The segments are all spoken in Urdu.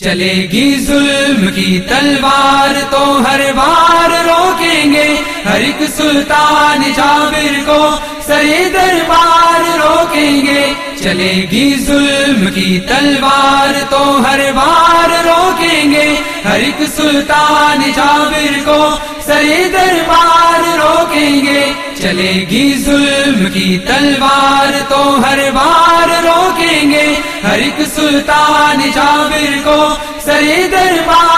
چلے گی ظلم کی تلوار تو ہر بار روکیں گے۔ ہر ایک سلطان جابر کو سر دربار روکیں گے۔ چلے گی ظلم کی تلوار تو ہر بار روکیں گے۔ ہر ایک سلطان جابر کو سر دربار روکیں گے۔ چلے گی ظلم کی تلوار تو ہر بار ہر ایک سلطان جابر کو سر دربار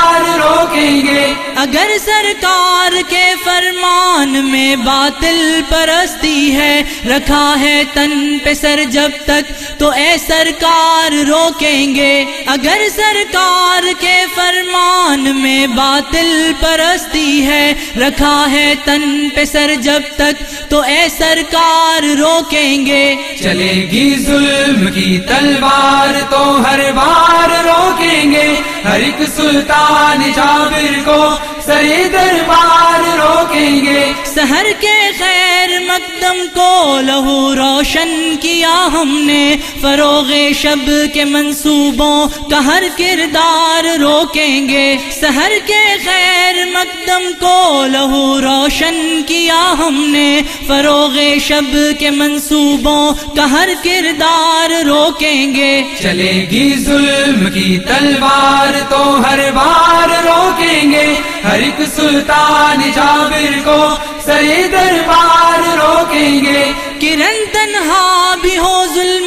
اگر سرکار کے فرمان میں باطل پرستی ہے، رکھا ہے تن پہ سر جب تک، تو اے سرکار روکیں گے۔ اگر سرکار کے فرمان میں باطل پرستی ہے، رکھا ہے تن پہ سر جب تک، تو اے سرکار روکیں گے۔ چلے گی ظلم کی تلوار تو ہر بار روکیں گے۔ ہر ایک سلطان جابر کو سر دربار روکیں گے۔ سہر کے خیر مقدم کو لہو روشن کیا ہم نے۔ فروغ شب کے منصوبوں کا ہر کردار روکیں گے۔ سہر کے خیر مقدم کو لہو روشن کیا ہم نے۔ فروغ شب کے منصوبوں کا ہر کردار روکیں گے۔ چلے گی ظلم کی تلوار تو ہر بار روکیں گے۔ ہر ایک سلطان جابر کو سر دربار روکیں گے کرن تنہا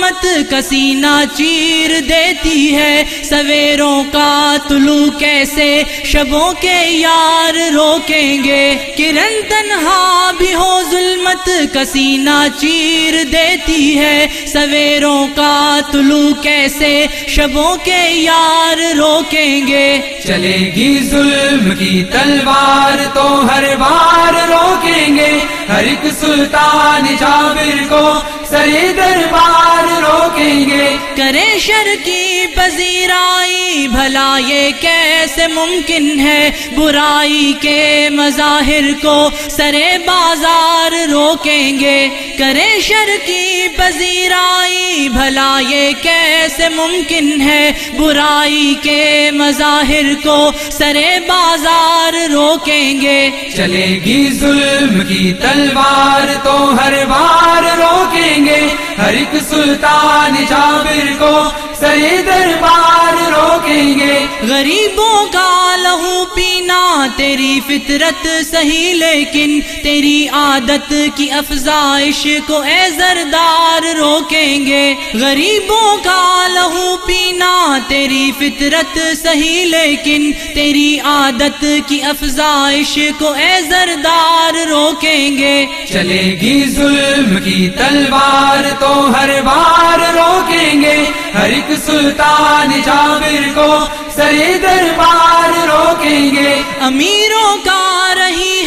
ظلمت کسینہ چیر دیتی ہے۔ سویروں کا طلوع کیسے؟ شبوں کے یار روکیں گے۔ کرن تنہا بھی ہو ظلمت کسینہ چیر دیتی ہے۔ سویروں کا طلوع کیسے؟ شبوں کے یار روکیں گے۔ چلے گی ظلم کی تلوار تو ہر بار روکیں گے۔ ہر ایک سلطان جابر کو سر دربار روکیں گے۔ کرے شر کی پذیرائی بھلا یہ کیسے ممکن ہے؟ برائی کے مظاہر کو سرے بازار روکیں گے۔ کرے شر کی پذیرائی بھلا یہ کیسے ممکن ہے؟ برائی کے مظاہر کو سرے بازار روکیں گے۔ چلے گی ظلم کی تلوار تو ہر بار روکیں گے۔ ہر ایک سلطان جابر کو سر دربار روکیں گے۔ غریبوں کا لہو پینا، تیری فطرت صحیح، لیکن تیری عادت کی افزائش کو اے زردار روکیں گے۔ غریبوں کا لہو پینا تیری فطرت صحیح لیکن تیری عادت کی افزائش کو اے زردار روکیں گے۔ چلے گی ظلم کی تلوار تو ہر بار روکیں گے۔ ہر ایک سلطان جابر کو سر دربار روکیں گے۔ امیروں کا رہی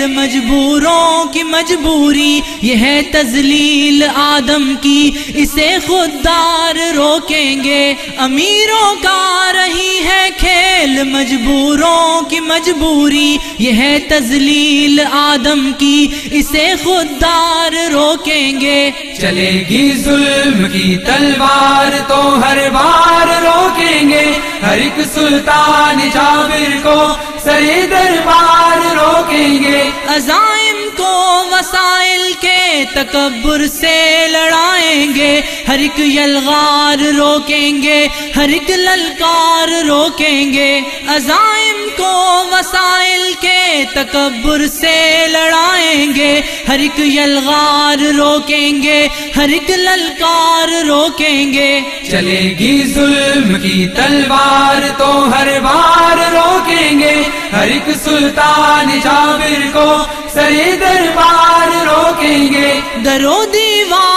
ہے مجبوروں کی مجبوری، یہ ہے تزلیل آدم کی۔ اسے خوددار روکیں گے۔ امیروں کا رہی ہے کھیل، مجبوروں کی مجبوری۔ یہ ہے تزلیل آدم کی۔ اسے خوددار روکیں گے۔ چلے گی ظلم کی تلوار تو ہر بار ہر ایک سلطان جابر کو سر دربار روکیں گے۔ عزائم کو وسائل کے تکبر سے لڑائیں گے۔ ہر ایک یلغار روکیں گے، ہر ایک للکار روکیں گے۔ عزائم کو وسائل کے تکبر سے لڑائیں گے۔ ہر ایک یلغار روکیں گے ہر ایک للکار روکیں گے۔ چلے گی ظلم کی تلوار تو ہر بار روکیں گے۔ ہر ایک سلطان جابر کو سر دربار روکیں گے۔ درو دیوار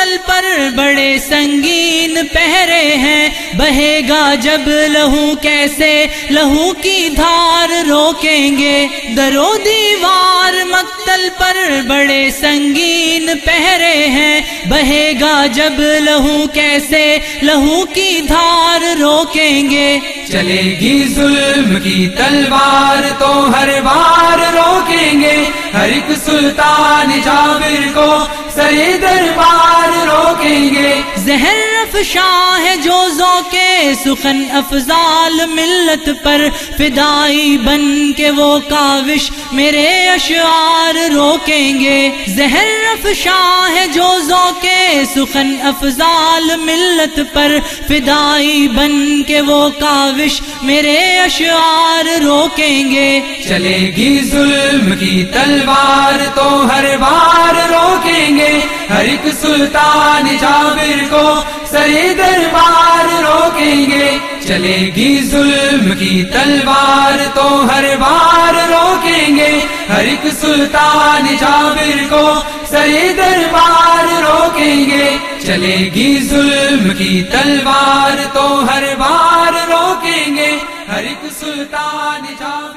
مقتل پر بڑے سنگین پہرے ہیں۔ بہے گا جب لہو کیسے؟ لہو کی دھار روکیں گے۔ درو دیوار مقتل پر بڑے سنگین پہرے ہیں۔ بہے گا جب لہو کیسے؟ لہو کی دھار روکیں گے۔ چلے گی ظلم کی تلوار تو ہر بار روکیں گے۔ ہر ایک سلطان جابر کو سر دربار روکیں گے۔ زہر افشاں ہے جو ذوق سخن افضال ملت پر فدائی بن کے وہ کاوش میرے اشعار روکیں گے۔ زہر افشاں ہے جو ذوق سخن افضال ملت پر فدائی بن کے وہ کاوش میرے اشعار روکیں گے۔ چلے گی ظلم کی تلوار تو ہر بار ہر ایک سلطان جابر کو سرے دربار روکیں گے۔ چلے گی ظلم کی تلوار تو ہر بار روکیں گے۔ ہر ایک سلطان جابر کو سرے دربار روکیں گے۔ چلے گی ظلم کی تلوار تو ہر بار روکیں گے۔ ہر ایک سلطان جابر